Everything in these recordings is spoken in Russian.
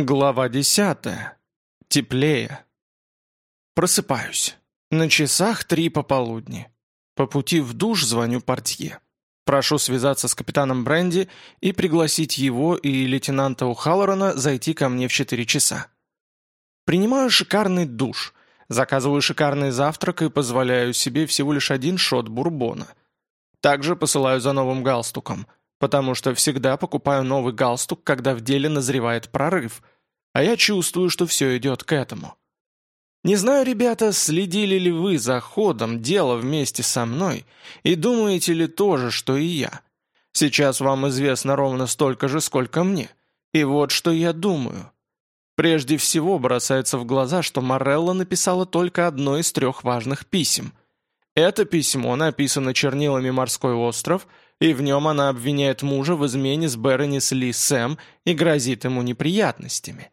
Глава десятая. Теплее. Просыпаюсь. На часах три пополудни. По пути в душ звоню портье. Прошу связаться с капитаном Бренди и пригласить его и лейтенанта Ухаллорана зайти ко мне в четыре часа. Принимаю шикарный душ, заказываю шикарный завтрак и позволяю себе всего лишь один шот бурбона. Также посылаю за новым галстуком – потому что всегда покупаю новый галстук, когда в деле назревает прорыв, а я чувствую, что все идет к этому. Не знаю, ребята, следили ли вы за ходом дела вместе со мной и думаете ли тоже, что и я. Сейчас вам известно ровно столько же, сколько мне. И вот что я думаю. Прежде всего бросается в глаза, что Морелла написала только одно из трех важных писем. Это письмо написано чернилами «Морской остров», и в нем она обвиняет мужа в измене с Беронис Ли Сэм и грозит ему неприятностями.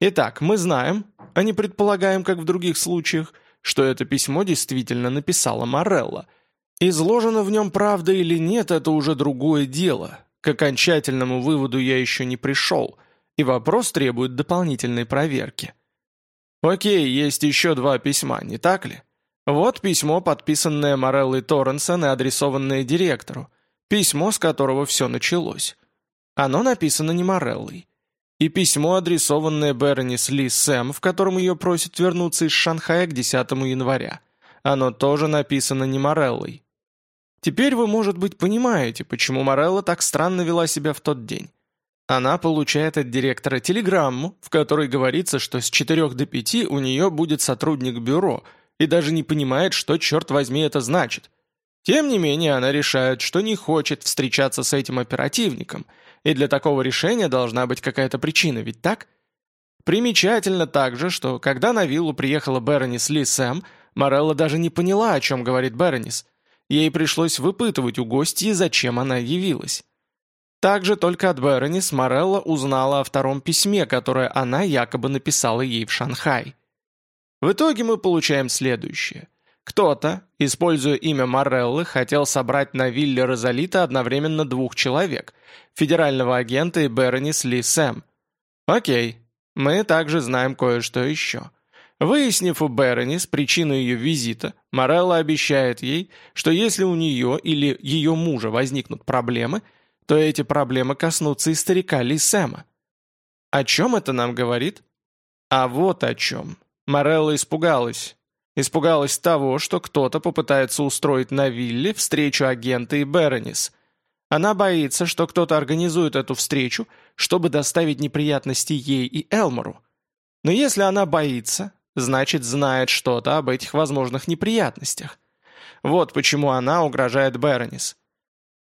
Итак, мы знаем, а не предполагаем, как в других случаях, что это письмо действительно написала Морелла. Изложено в нем правда или нет, это уже другое дело. К окончательному выводу я еще не пришел, и вопрос требует дополнительной проверки. Окей, есть еще два письма, не так ли? Вот письмо, подписанное Мореллой Торренсон и адресованное директору. Письмо, с которого все началось. Оно написано не Мореллой. И письмо, адресованное Беронис Ли Сэм, в котором ее просят вернуться из Шанхая к 10 января. Оно тоже написано не Мореллой. Теперь вы, может быть, понимаете, почему Морелла так странно вела себя в тот день. Она получает от директора телеграмму, в которой говорится, что с 4 до 5 у нее будет сотрудник бюро, и даже не понимает, что, черт возьми, это значит – тем не менее, она решает, что не хочет встречаться с этим оперативником, и для такого решения должна быть какая-то причина, ведь так? Примечательно также, что когда на виллу приехала Беронис Ли Сэм, Морелла даже не поняла, о чем говорит Беронис. Ей пришлось выпытывать у гостьи, зачем она явилась. Также только от Беронис Морелла узнала о втором письме, которое она якобы написала ей в Шанхай. В итоге мы получаем следующее. Кто-то, используя имя Мореллы, хотел собрать на вилле Розалита одновременно двух человек – федерального агента и Беронис Ли Сэм. Окей, мы также знаем кое-что еще. Выяснив у Беронис причину ее визита, Морелла обещает ей, что если у нее или ее мужа возникнут проблемы, то эти проблемы коснутся и старика Ли Сэма. О чем это нам говорит? А вот о чем. Морелла испугалась. Испугалась того, что кто-то попытается устроить на вилле встречу агента и Беронис. Она боится, что кто-то организует эту встречу, чтобы доставить неприятности ей и Элмору. Но если она боится, значит знает что-то об этих возможных неприятностях. Вот почему она угрожает Беронис.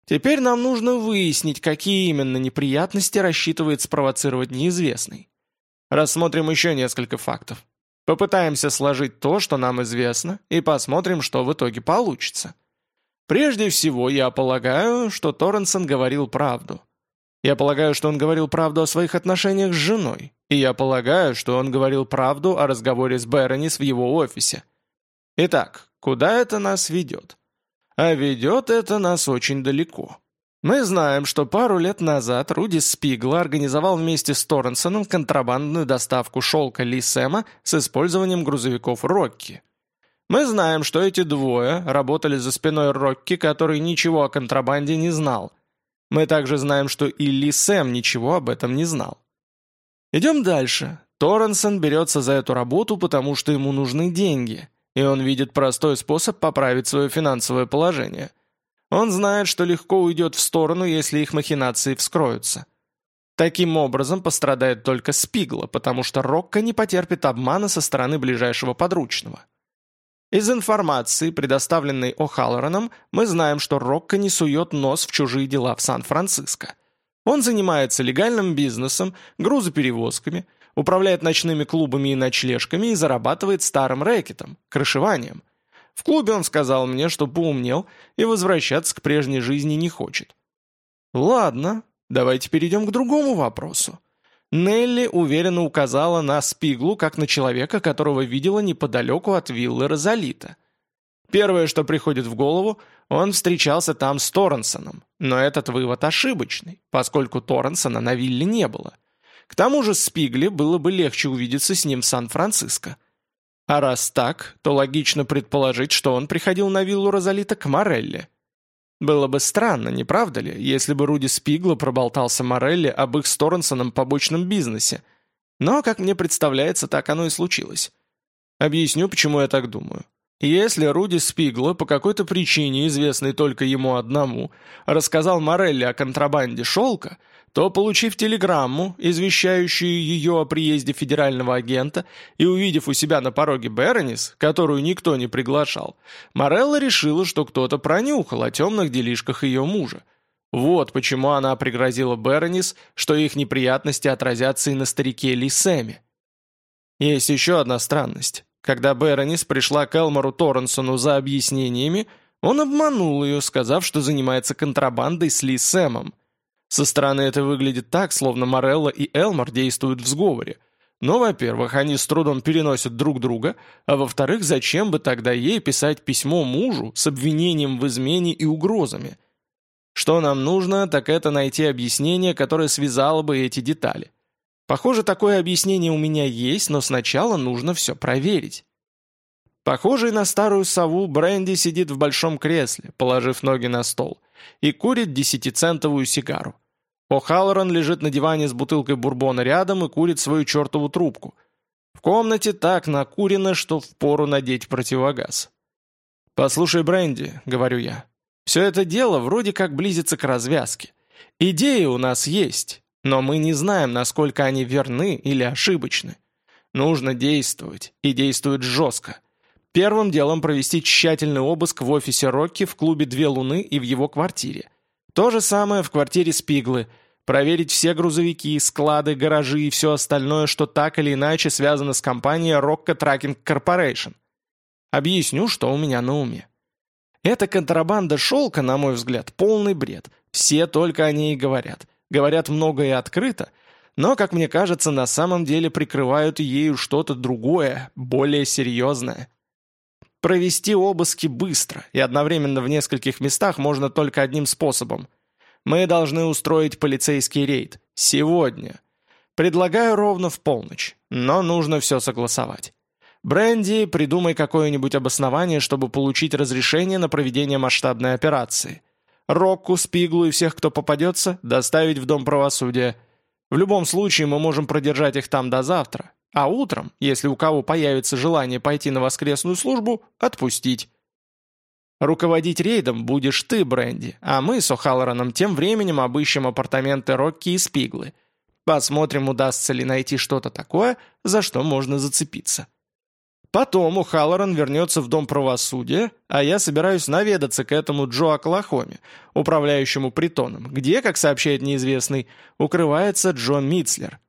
Теперь нам нужно выяснить, какие именно неприятности рассчитывает спровоцировать неизвестный. Рассмотрим еще несколько фактов. Попытаемся сложить то, что нам известно, и посмотрим, что в итоге получится. Прежде всего, я полагаю, что Торренсон говорил правду. Я полагаю, что он говорил правду о своих отношениях с женой. И я полагаю, что он говорил правду о разговоре с Беронис в его офисе. Итак, куда это нас ведет? А ведет это нас очень далеко. Мы знаем, что пару лет назад Руди Спигла организовал вместе с Торренсоном контрабандную доставку шелка Ли Сэма с использованием грузовиков «Рокки». Мы знаем, что эти двое работали за спиной Рокки, который ничего о контрабанде не знал. Мы также знаем, что и Ли Сэм ничего об этом не знал. Идем дальше. Торренсон берется за эту работу, потому что ему нужны деньги, и он видит простой способ поправить свое финансовое положение – он знает, что легко уйдет в сторону, если их махинации вскроются. Таким образом пострадает только Спигла, потому что Рокко не потерпит обмана со стороны ближайшего подручного. Из информации, предоставленной О'Халлораном, мы знаем, что Рокко не сует нос в чужие дела в Сан-Франциско. Он занимается легальным бизнесом, грузоперевозками, управляет ночными клубами и ночлежками и зарабатывает старым рэкетом, крышеванием. В клубе он сказал мне, что поумнел и возвращаться к прежней жизни не хочет. Ладно, давайте перейдем к другому вопросу. Нелли уверенно указала на Спиглу, как на человека, которого видела неподалеку от виллы Розалита. Первое, что приходит в голову, он встречался там с Торренсоном, но этот вывод ошибочный, поскольку Торренсона на вилле не было. К тому же Спигле было бы легче увидеться с ним в Сан-Франциско. А раз так, то логично предположить, что он приходил на виллу Розалита к Морелли. Было бы странно, не правда ли, если бы Руди Спигла проболтался Морелли об их с Торренсоном побочном бизнесе. Но, как мне представляется, так оно и случилось. Объясню, почему я так думаю. Если Руди Спигла, по какой-то причине, известной только ему одному, рассказал Морелли о контрабанде шелка, то, получив телеграмму, извещающую ее о приезде федерального агента, и увидев у себя на пороге Беронис, которую никто не приглашал, Морелла решила, что кто-то пронюхал о темных делишках ее мужа. Вот почему она пригрозила Беронис, что их неприятности отразятся и на старике Лисеме. Есть еще одна странность. Когда Беронис пришла к Элмору Торренсону за объяснениями, он обманул ее, сказав, что занимается контрабандой с Ли Сэмом. Со стороны это выглядит так, словно Морелла и Элмор действуют в сговоре. Но, во-первых, они с трудом переносят друг друга, а во-вторых, зачем бы тогда ей писать письмо мужу с обвинением в измене и угрозами? Что нам нужно, так это найти объяснение, которое связало бы эти детали. Похоже, такое объяснение у меня есть, но сначала нужно все проверить. Похожий на старую сову, Бренди сидит в большом кресле, положив ноги на стол, и курит десятицентовую сигару. О'Халлоран лежит на диване с бутылкой бурбона рядом и курит свою чертову трубку. В комнате так накурено, что впору надеть противогаз. «Послушай, Бренди», — говорю я, — «все это дело вроде как близится к развязке. Идеи у нас есть, но мы не знаем, насколько они верны или ошибочны. Нужно действовать, и действовать жестко. Первым делом провести тщательный обыск в офисе Рокки в клубе «Две луны» и в его квартире. То же самое в квартире Спиглы. Проверить все грузовики, склады, гаражи и все остальное, что так или иначе связано с компанией Rocco Tracking Corporation. Объясню, что у меня на уме. Эта контрабанда шелка, на мой взгляд, полный бред. Все только о ней говорят – говорят много и открыто, но, как мне кажется, на самом деле прикрывают ею что-то другое, более серьезное. Провести обыски быстро и одновременно в нескольких местах можно только одним способом. Мы должны устроить полицейский рейд. Сегодня. Предлагаю ровно в полночь, но нужно все согласовать. Бренди, придумай какое-нибудь обоснование, чтобы получить разрешение на проведение масштабной операции. Рокку, Спиглу и всех, кто попадется, доставить в Дом правосудия. В любом случае мы можем продержать их там до завтра, а утром, если у кого появится желание пойти на воскресную службу, отпустить. Руководить рейдом будешь ты, Бренди, а мы с О'Халлораном тем временем обыщем апартаменты Рокки и Спиглы. Посмотрим, удастся ли найти что-то такое, за что можно зацепиться. Потом у Халлоран вернется в Дом правосудия, а я собираюсь наведаться к этому Джо Оклахоме, управляющему притоном, где, как сообщает неизвестный, укрывается Джон Митцлер.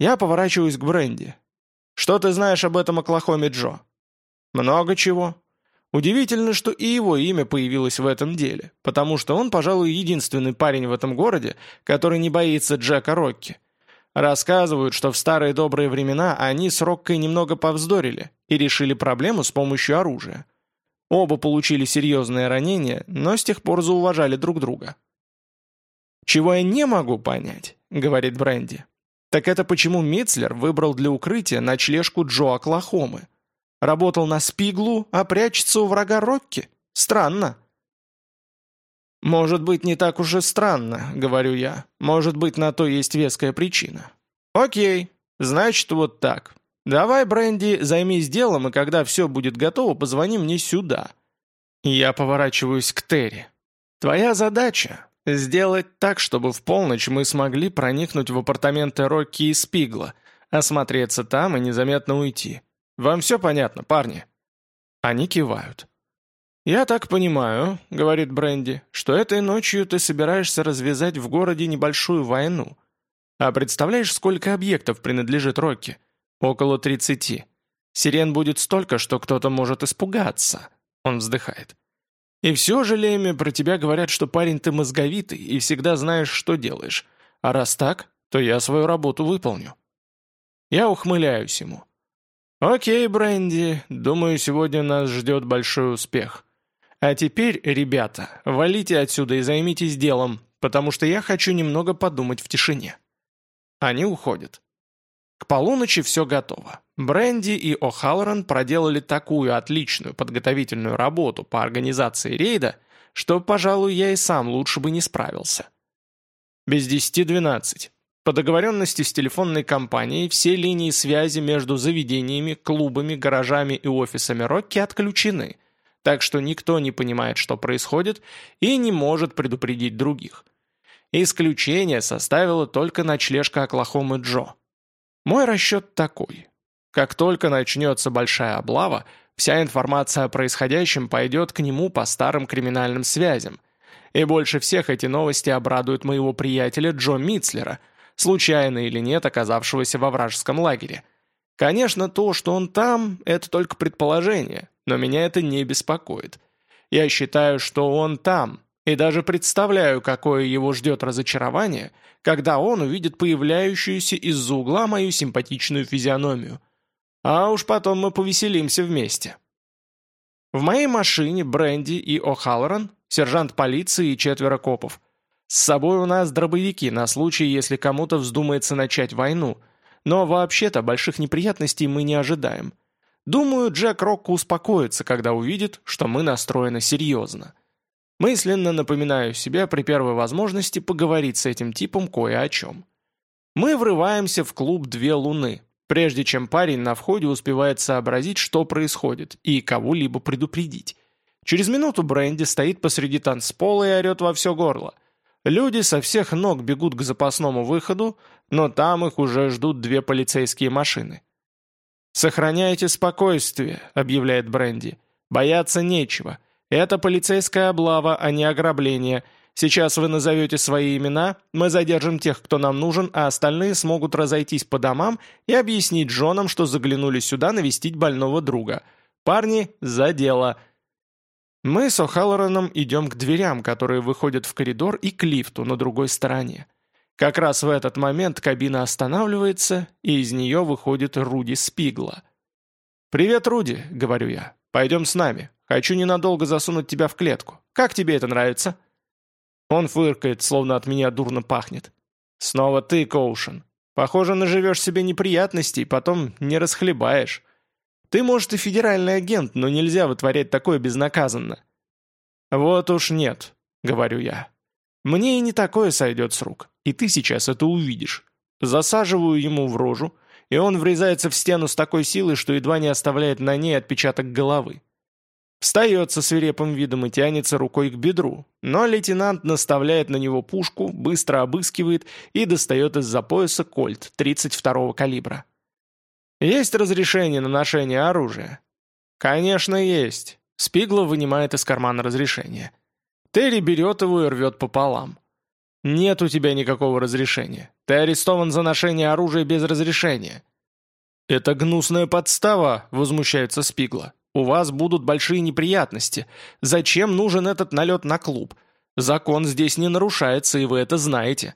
Я поворачиваюсь к Бренди. «Что ты знаешь об этом Оклахоме Джо?» «Много чего. Удивительно, что и его имя появилось в этом деле, потому что он, пожалуй, единственный парень в этом городе, который не боится Джека Рокки». Рассказывают, что в старые добрые времена они с Роккой немного повздорили и решили проблему с помощью оружия. Оба получили серьезные ранения, но с тех пор зауважали друг друга. «Чего я не могу понять», — говорит Бренди, «так это почему Митцлер выбрал для укрытия ночлежку Джо Оклахомы. Работал на Спиглу, а прячется у врага Рокки? Странно». «Может быть, не так уж и странно», — говорю я. «Может быть, на то есть веская причина». «Окей, значит, вот так. Давай, Бренди, займись делом, и когда все будет готово, позвони мне сюда». Я поворачиваюсь к Терри. «Твоя задача — сделать так, чтобы в полночь мы смогли проникнуть в апартаменты Рокки и Спигла, осмотреться там и незаметно уйти. Вам все понятно, парни?» Они кивают. «Я так понимаю», — говорит Бренди, «что этой ночью ты собираешься развязать в городе небольшую войну. А представляешь, сколько объектов принадлежит Рокки? Около тридцати. Сирен будет столько, что кто-то может испугаться». Он вздыхает. «И все же, Леми, про тебя говорят, что парень ты мозговитый и всегда знаешь, что делаешь. А раз так, то я свою работу выполню». Я ухмыляюсь ему. «Окей, Бренди, думаю, сегодня нас ждет большой успех». А теперь, ребята, валите отсюда и займитесь делом, потому что я хочу немного подумать в тишине. Они уходят. К полуночи все готово. Бренди и О'Халлоран проделали такую отличную подготовительную работу по организации рейда, что, пожалуй, я и сам лучше бы не справился. Без десяти двенадцать. По договоренности с телефонной компанией все линии связи между заведениями, клубами, гаражами и офисами Рокки отключены, так что никто не понимает, что происходит, и не может предупредить других. Исключение составила только ночлежка Оклахомы Джо. Мой расчет такой. Как только начнется большая облава, вся информация о происходящем пойдет к нему по старым криминальным связям. И больше всех эти новости обрадуют моего приятеля Джо Митцлера, случайно или нет оказавшегося во вражеском лагере. Конечно, то, что он там, это только предположение, но меня это не беспокоит. Я считаю, что он там, и даже представляю, какое его ждет разочарование, когда он увидит появляющуюся из-за угла мою симпатичную физиономию. А уж потом мы повеселимся вместе. В моей машине Бренди и О'Халлоран, сержант полиции и четверо копов. С собой у нас дробовики на случай, если кому-то вздумается начать войну. Но вообще-то больших неприятностей мы не ожидаем. Думаю, Джек Рокко успокоится, когда увидит, что мы настроены серьезно. Мысленно напоминаю себе при первой возможности поговорить с этим типом кое о чем. Мы врываемся в клуб «Две луны», прежде чем парень на входе успевает сообразить, что происходит, и кого-либо предупредить. Через минуту Бренди стоит посреди танцпола и орет во все горло. Люди со всех ног бегут к запасному выходу, но там их уже ждут две полицейские машины. «Сохраняйте спокойствие», — объявляет Бренди. «Бояться нечего. Это полицейская облава, а не ограбление. Сейчас вы назовете свои имена, мы задержим тех, кто нам нужен, а остальные смогут разойтись по домам и объяснить Джонам, что заглянули сюда навестить больного друга. Парни, за дело!» Мы с О'Халлораном идем к дверям, которые выходят в коридор и к лифту на другой стороне. Как раз в этот момент кабина останавливается, и из нее выходит Руди Спигла. «Привет, Руди», — говорю я. «Пойдем с нами. Хочу ненадолго засунуть тебя в клетку. Как тебе это нравится?» Он фыркает, словно от меня дурно пахнет. «Снова ты, Коушен. Похоже, наживешь себе неприятностей, потом не расхлебаешь. Ты, может, и федеральный агент, но нельзя вытворять такое безнаказанно». «Вот уж нет», — говорю я. «Мне и не такое сойдет с рук, и ты сейчас это увидишь». Засаживаю ему в рожу, и он врезается в стену с такой силой, что едва не оставляет на ней отпечаток головы. Встает со свирепым видом и тянется рукой к бедру, но лейтенант наставляет на него пушку, быстро обыскивает и достает из-за пояса кольт 32-го калибра. «Есть разрешение на ношение оружия?» «Конечно, есть». Спигла вынимает из кармана разрешение. Терри берет его и рвет пополам. «Нет у тебя никакого разрешения. Ты арестован за ношение оружия без разрешения». «Это гнусная подстава», — возмущается Спигла. У вас будут большие неприятности. Зачем нужен этот налет на клуб? Закон здесь не нарушается, и вы это знаете».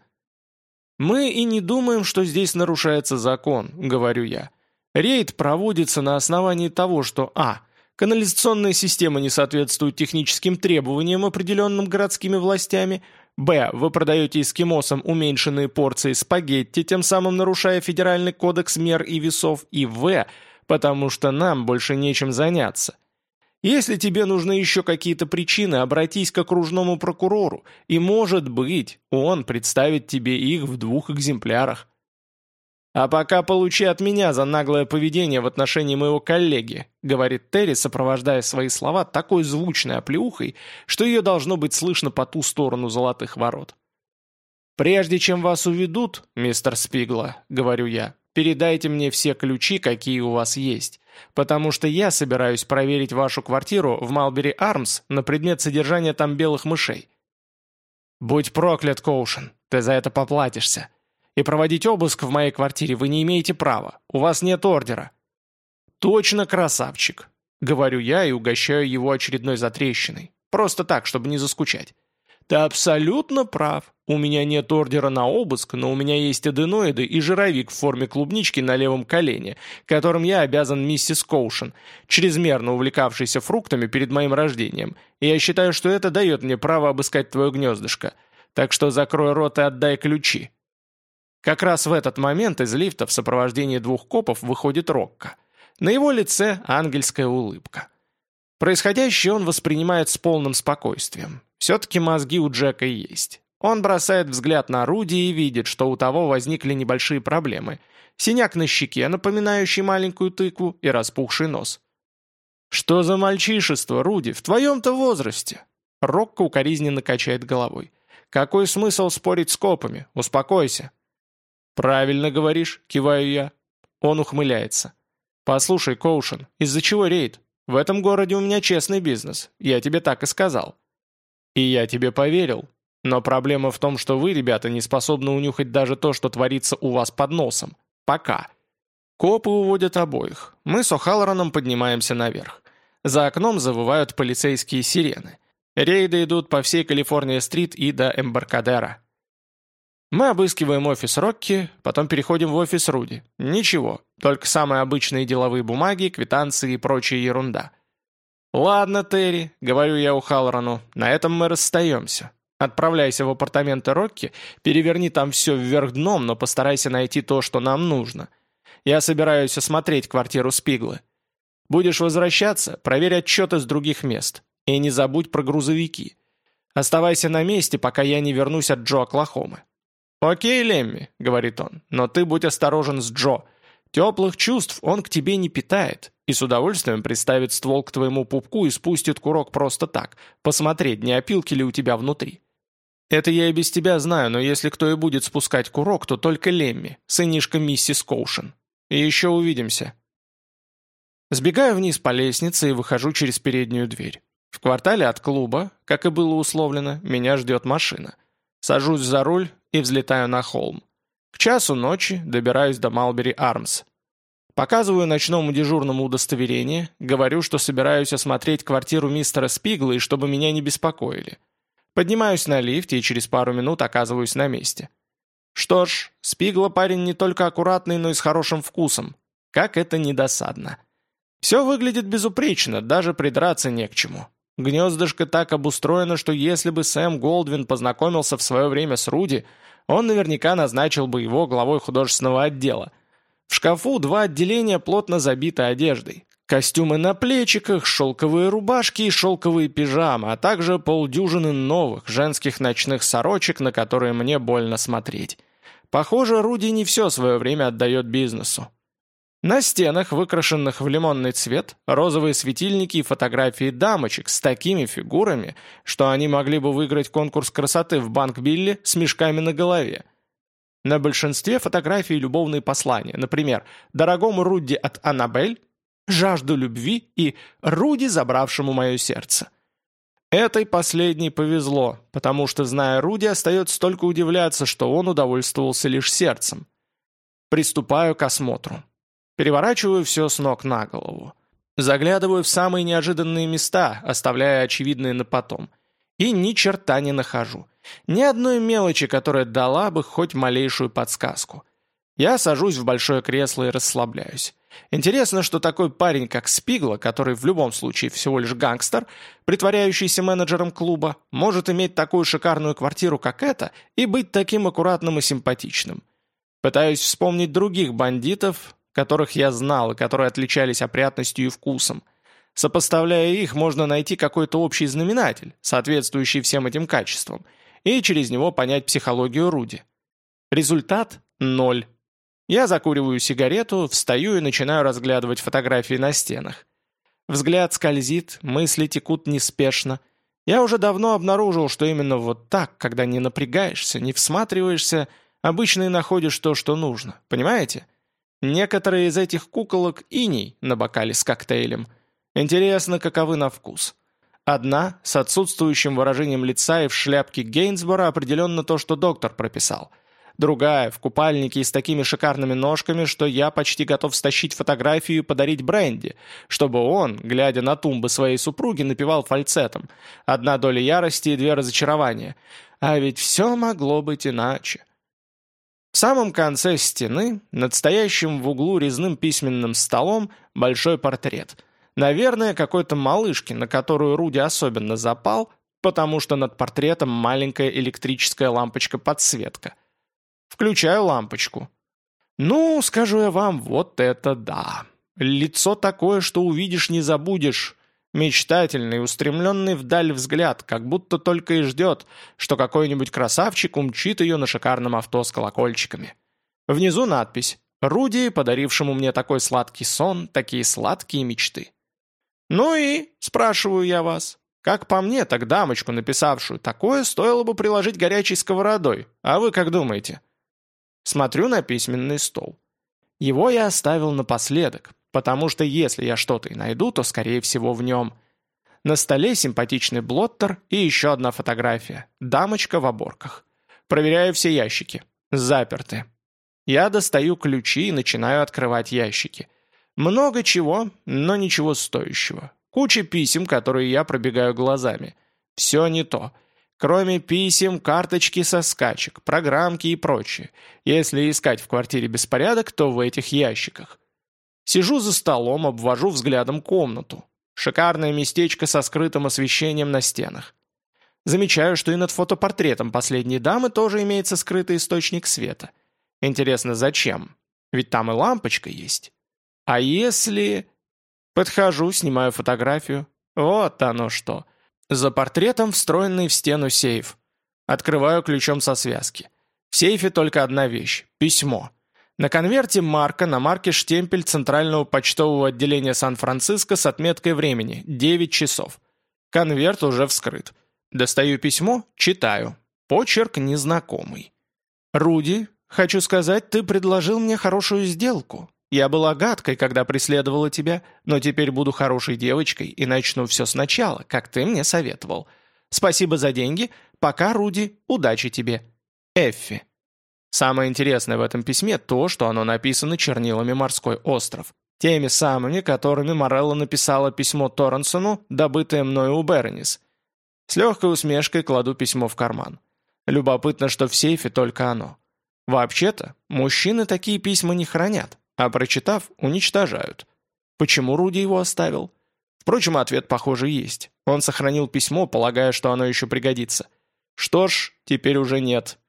«Мы и не думаем, что здесь нарушается закон», — говорю я. «Рейд проводится на основании того, что а. Канализационная система не соответствует техническим требованиям, определенным городскими властями, б. Вы продаете эскимосам уменьшенные порции спагетти, тем самым нарушая федеральный кодекс мер и весов, и в потому что нам больше нечем заняться. Если тебе нужны еще какие-то причины, обратись к окружному прокурору, и, может быть, он представит тебе их в двух экземплярах. «А пока получи от меня за наглое поведение в отношении моего коллеги», говорит Терри, сопровождая свои слова такой звучной оплеухой, что ее должно быть слышно по ту сторону золотых ворот. «Прежде чем вас уведут, мистер Спигла», — говорю я, Передайте мне все ключи, какие у вас есть, потому что я собираюсь проверить вашу квартиру в Малбери Армс на предмет содержания там белых мышей. Будь проклят, Коушен, ты за это поплатишься. И проводить обыск в моей квартире вы не имеете права, у вас нет ордера. Точно красавчик, говорю я и угощаю его очередной затрещиной. Просто так, чтобы не заскучать. Ты абсолютно прав. У меня нет ордера на обыск, но у меня есть аденоиды и жировик в форме клубнички на левом колене, которым я обязан миссис Коушен, чрезмерно увлекавшейся фруктами перед моим рождением, и я считаю, что это дает мне право обыскать твое гнездышко. Так что закрой рот и отдай ключи». Как раз в этот момент из лифта в сопровождении двух копов выходит Рокко. На его лице ангельская улыбка. Происходящее он воспринимает с полным спокойствием. Все-таки мозги у Джека есть. Он бросает взгляд на Руди и видит, что у того возникли небольшие проблемы. Синяк на щеке, напоминающий маленькую тыкву, и распухший нос. «Что за мальчишество, Руди, в твоем-то возрасте?» Рокко укоризненно качает головой. «Какой смысл спорить с копами? Успокойся». «Правильно говоришь», — киваю я. Он ухмыляется. «Послушай, Коушен, из-за чего рейд? В этом городе у меня честный бизнес, я тебе так и сказал». «И я тебе поверил. Но проблема в том, что вы, ребята, не способны унюхать даже то, что творится у вас под носом. Пока». Копы уводят обоих. Мы с О'Халлораном поднимаемся наверх. За окном завывают полицейские сирены. Рейды идут по всей Калифорния-стрит и до Эмбаркадера. Мы обыскиваем офис Рокки, потом переходим в офис Руди. Ничего, только самые обычные деловые бумаги, квитанции и прочая ерунда. «Ладно, Терри», — говорю я у Халлорану, — «на этом мы расстаемся. Отправляйся в апартаменты Рокки, переверни там все вверх дном, но постарайся найти то, что нам нужно. Я собираюсь осмотреть квартиру Спиглы. Будешь возвращаться, проверь отчеты с других мест. И не забудь про грузовики. Оставайся на месте, пока я не вернусь от Джо Оклахомы. «Окей, Лемми», — говорит он, — «но ты будь осторожен с Джо. Теплых чувств он к тебе не питает, и с удовольствием приставит ствол к твоему пупку и спустит курок просто так, посмотреть, не опилки ли у тебя внутри. Это я и без тебя знаю, но если кто и будет спускать курок, то только Лемми, сынишка миссис Коушен. И еще увидимся». Сбегаю вниз по лестнице и выхожу через переднюю дверь. В квартале от клуба, как и было условлено, меня ждет машина. Сажусь за руль и взлетаю на холм. К часу ночи добираюсь до Малбери Армс. Показываю ночному дежурному удостоверение, говорю, что собираюсь осмотреть квартиру мистера Спигла и чтобы меня не беспокоили. Поднимаюсь на лифте и через пару минут оказываюсь на месте. Что ж, Спигла парень не только аккуратный, но и с хорошим вкусом. Как это недосадно. Все выглядит безупречно, даже придраться не к чему. Гнездышко так обустроено, что если бы Сэм Голдвин познакомился в свое время с Руди, он наверняка назначил бы его главой художественного отдела. В шкафу два отделения плотно забиты одеждой. Костюмы на плечиках, шелковые рубашки и шелковые пижамы, а также полдюжины новых женских ночных сорочек, на которые мне больно смотреть. Похоже, Руди не все свое время отдает бизнесу. На стенах, выкрашенных в лимонный цвет, розовые светильники и фотографии дамочек с такими фигурами, что они могли бы выиграть конкурс красоты в банк Билли с мешками на голове. На большинстве фотографий любовные послания, например, «Дорогому Руди от Аннабель», «Жажду любви» и «Руди, забравшему мое сердце». Этой последней повезло, потому что, зная Руди, остается только удивляться, что он удовольствовался лишь сердцем. Приступаю к осмотру. Переворачиваю все с ног на голову. Заглядываю в самые неожиданные места, оставляя очевидные на потом. И ни черта не нахожу. Ни одной мелочи, которая дала бы хоть малейшую подсказку. Я сажусь в большое кресло и расслабляюсь. Интересно, что такой парень, как Спигла, который в любом случае всего лишь гангстер, притворяющийся менеджером клуба, может иметь такую шикарную квартиру, как эта, и быть таким аккуратным и симпатичным. Пытаюсь вспомнить других бандитов, которых я знал и которые отличались опрятностью и вкусом. Сопоставляя их, можно найти какой-то общий знаменатель, соответствующий всем этим качествам, и через него понять психологию Руди. Результат – ноль. Я закуриваю сигарету, встаю и начинаю разглядывать фотографии на стенах. Взгляд скользит, мысли текут неспешно. Я уже давно обнаружил, что именно вот так, когда не напрягаешься, не всматриваешься, обычно и находишь то, что нужно. Понимаете? Некоторые из этих куколок иней на бокале с коктейлем. Интересно, каковы на вкус. Одна, с отсутствующим выражением лица и в шляпке Гейнсбора, определенно то, что доктор прописал. Другая, в купальнике и с такими шикарными ножками, что я почти готов стащить фотографию и подарить Бренди, чтобы он, глядя на тумбы своей супруги, напевал фальцетом. Одна доля ярости и две разочарования. А ведь все могло быть иначе. В самом конце стены, над стоящим в углу резным письменным столом, большой портрет. Наверное, какой-то малышки, на которую Руди особенно запал, потому что над портретом маленькая электрическая лампочка-подсветка. Включаю лампочку. Ну, скажу я вам, вот это да. Лицо такое, что увидишь, не забудешь. Мечтательный, устремленный вдаль взгляд, как будто только и ждет, что какой-нибудь красавчик умчит ее на шикарном авто с колокольчиками. Внизу надпись «Руди, подарившему мне такой сладкий сон, такие сладкие мечты». «Ну и?» – спрашиваю я вас. Как по мне, так дамочку, написавшую такое, стоило бы приложить горячей сковородой. А вы как думаете? Смотрю на письменный стол. Его я оставил напоследок, потому что если я что-то и найду, то скорее всего в нем. На столе симпатичный блоттер и еще одна фотография. Дамочка в оборках. Проверяю все ящики. Заперты. Я достаю ключи и начинаю открывать ящики. Много чего, но ничего стоящего. Куча писем, которые я пробегаю глазами. Все не то. Кроме писем, карточки со скачек, программки и прочее. Если искать в квартире беспорядок, то в этих ящиках. Сижу за столом, обвожу взглядом комнату. Шикарное местечко со скрытым освещением на стенах. Замечаю, что и над фотопортретом последней дамы тоже имеется скрытый источник света. Интересно, зачем? Ведь там и лампочка есть. А если... Подхожу, снимаю фотографию. Вот оно что. За портретом встроенный в стену сейф. Открываю ключом со связки. В сейфе только одна вещь – письмо. На конверте марка, на марке штемпель Центрального почтового отделения Сан-Франциско с отметкой времени – 9 часов. Конверт уже вскрыт. Достаю письмо, читаю. Почерк незнакомый. «Руди, хочу сказать, ты предложил мне хорошую сделку. Я была гадкой, когда преследовала тебя, но теперь буду хорошей девочкой и начну все сначала, как ты мне советовал. Спасибо за деньги. Пока, Руди, удачи тебе. Эффи». Самое интересное в этом письме то, что оно написано чернилами «Морской остров». Теми самыми, которыми Морелла написала письмо Торренсону, добытое мною у Бернис. С легкой усмешкой кладу письмо в карман. Любопытно, что в сейфе только оно. Вообще-то, мужчины такие письма не хранят, а прочитав, уничтожают. Почему Руди его оставил? Впрочем, ответ, похоже, есть. Он сохранил письмо, полагая, что оно еще пригодится. Что ж, теперь уже нет.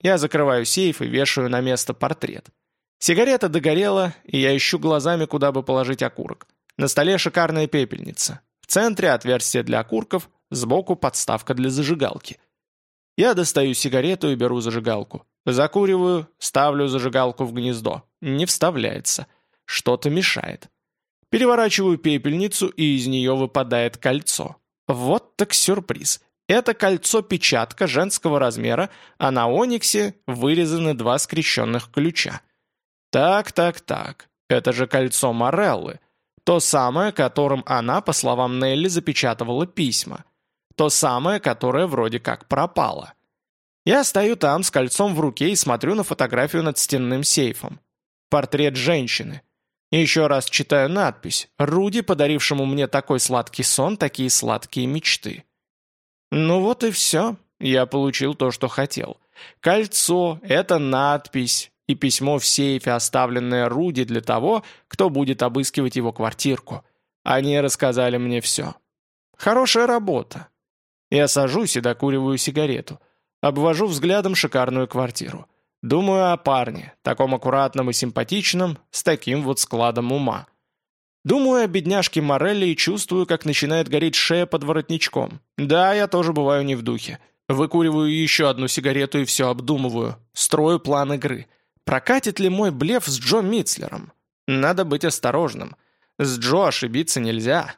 Я закрываю сейф и вешаю на место портрет. Сигарета догорела, и я ищу глазами, куда бы положить окурок. На столе шикарная пепельница. В центре отверстие для окурков, сбоку подставка для зажигалки. Я достаю сигарету и беру зажигалку. Закуриваю, ставлю зажигалку в гнездо. Не вставляется. Что-то мешает. Переворачиваю пепельницу, и из нее выпадает кольцо. Вот так сюрприз. Это кольцо-печатка женского размера, а на ониксе вырезаны два скрещенных ключа. Так, так, так. Это же кольцо Мореллы. То самое, которым она, по словам Нелли, запечатывала письма. То самое, которое вроде как пропало. Я стою там с кольцом в руке и смотрю на фотографию над стенным сейфом. Портрет женщины. Еще раз читаю надпись «Руди, подарившему мне такой сладкий сон, такие сладкие мечты». Ну вот и все. Я получил то, что хотел. Кольцо — это надпись и письмо в сейфе, оставленное Руди для того, кто будет обыскивать его квартирку. Они рассказали мне все. Хорошая работа. Я сажусь и докуриваю сигарету. Обвожу взглядом шикарную квартиру. Думаю о парне, таком аккуратном и симпатичном, с таким вот складом ума. Думаю о бедняжке Морелли и чувствую, как начинает гореть шея под воротничком. Да, я тоже бываю не в духе. Выкуриваю еще одну сигарету и все обдумываю. Строю план игры. Прокатит ли мой блеф с Джо Митцлером? Надо быть осторожным. С Джо ошибиться нельзя.